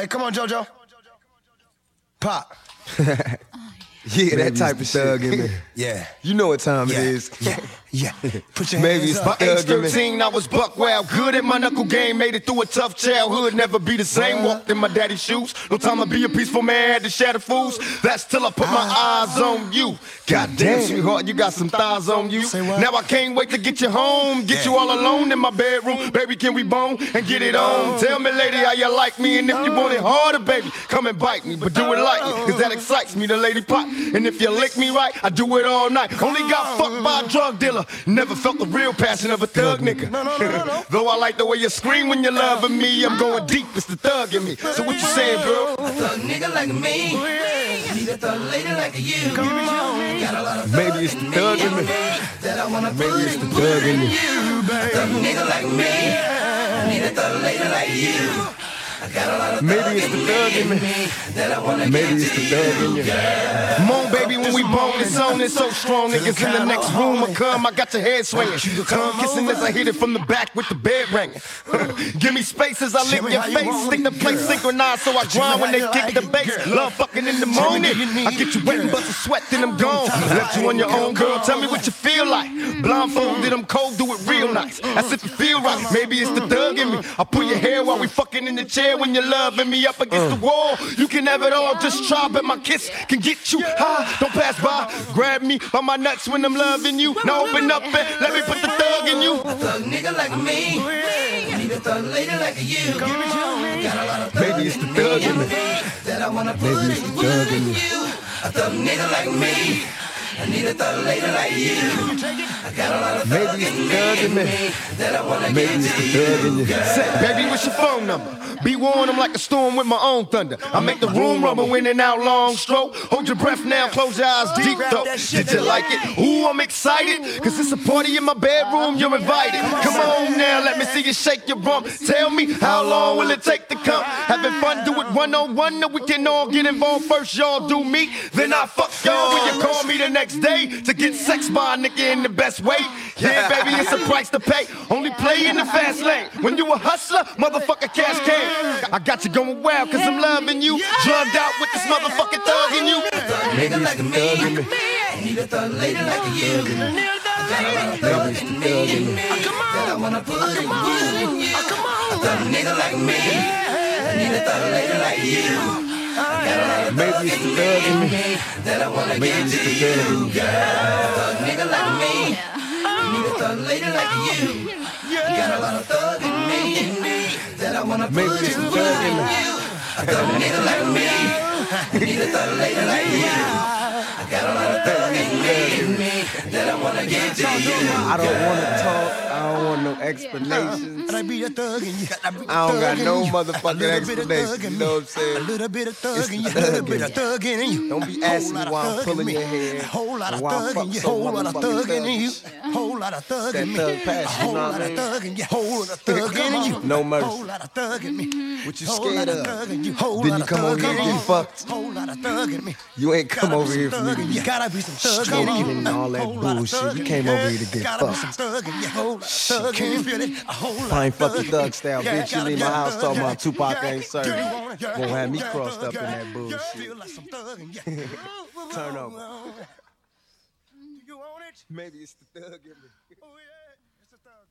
Hey, come on, JoJo. Pop. Yeah, that type of thug in me. Yeah. You know what time Yeah. it is. Yeah. Yeah. Put your Maybe hands it's up. By age thug in me. 13, I was buck wild, good at my knuckle game, made it through a tough childhood, never be the same. Walked in my daddy's shoes, no time to be a peaceful man, had to shatter fools. That's till I put my ah. eyes on you. Goddamn, sweetheart, you got some thighs on you. Now I can't wait to get you home, get you all alone in my bedroom. Baby, can we bone and get it on? Oh. Tell me, lady, how you like me, and if you want it harder, baby, come and bite me, but do it lightly, cause that excites me, the lady pop. And if you lick me right, I do it all night. Only got uh. fucked by a drug dealer, never felt the real passion of a thug nigga. No, no, no, no, no. Though I like the way you scream when you're loving me, I'm going deep, it's the thug in me. So what you saying, girl? A thug nigga like me. Need a thug lady like you. Got a lot of Maybe it's the thug in me. that I wanna Maybe put it's the in thug in me. thug nigga like me. Need a thug lady like you. I got a lot of Maybe it's the thug in me. that I wanna Maybe it's the thug in you. Moan, baby, when we bone, it's on, it's so strong. Niggas in the next room will come, I got your head swinging. Tongue kissing as I hit it from the back with the bed ringing. Give me space as I lick your face. Stick the place synchronized so I grind when they kick the bass. Love fucking in the morning. I get you wet and bust a sweat, then I'm gone. Left you on your own, girl. Tell me what you feel like. Blindfolded, I'm cold, do it real nice. As if it feel right. Maybe it's the thug in me. I pull your hair while we fucking in the chair when you're loving me up against the wall. You can have it all, just try, but my kiss can get you high. Don't pass by, grab me by my nuts when I'm loving you. Now open up and let me put the thug in you. A thug nigga like me. Need a thug lady like you. Got a lot of thug Maybe it's the thug in me. that I wanna put Maybe it's in thug in you. you. A thug nigga like me. I need a thug lady like you. I got a lot of Maybe it's the thug in me. that I wanna Maybe it's the thug in you. Say, baby, what's your phone number? Be warned, I'm like a storm with my own thunder. I make the room rumble in and out long stroke. Hold your breath now, close your eyes deep though. Did you like it? Ooh, I'm excited. Cause it's a party in my bedroom, you're invited. Come on now, let me see you shake your rump. Tell me, how long will it take to come? Having fun, do it one on one, we can all get involved first. Y'all do me, then I fuck y'all when you call me the next day to get sex by a nigga in the best way. Yeah, baby, it's a price to pay. Only play in the fast lane. When you a hustler, motherfucker cash came. I got you going wild cause I'm loving you. Drugged out with this motherfucking thug in you. thug Maybe nigga it's like the me. thug in me. Need a thug lady like you. Got a lot of thug Maybe it's the in thug in me. me. That I wanna put in you. A thug nigga like me. A lady like you. Maybe it's the thug in me. That I wanna get to you. in. Thug nigga like me. Need a thug lady like you. Got a lot of thug in me. That I wanna put in the thug. A thug nigga like me. Need a thug lady like you. I got a lot of thug in me. in me That I wanna get to you. I don't want to talk. I don't want no explanations. And I be a thug in you. I don't got no motherfucking explanation. You know what I'm saying? A little bit of thug It's in you. A little thug bit of you. thug in you. Don't be Whole asking lot of why I'm thug pulling in your me. hair Whole lot of and why I thug fuck in you. so Whole lot of motherfucking thug in you. thuggish. Whole lot of thug That in me. thug passion, A whole you know lot what I of mean? thug in you. Whole lot of thug in you. No mercy. Whole lot of thug in me. What you Whole scared lot of of? thug in you. Whole Then lot you come over thug here in and you. get fucked. Whole lot of thug in me. You ain't come Gotta be over some here for thug me in to you. Gotta be some thug in stroking you. and all that Whole lot of bullshit. thug You in came you. over here to get Gotta be fucked thug. Can fucking thug style, yeah, bitch. You leave my house talking yeah, about Tupac yeah, ain't serving. Gonna have me crossed up in that bullshit. Like Turn over. Maybe it's the thug in me. Oh, yeah. It's the thug.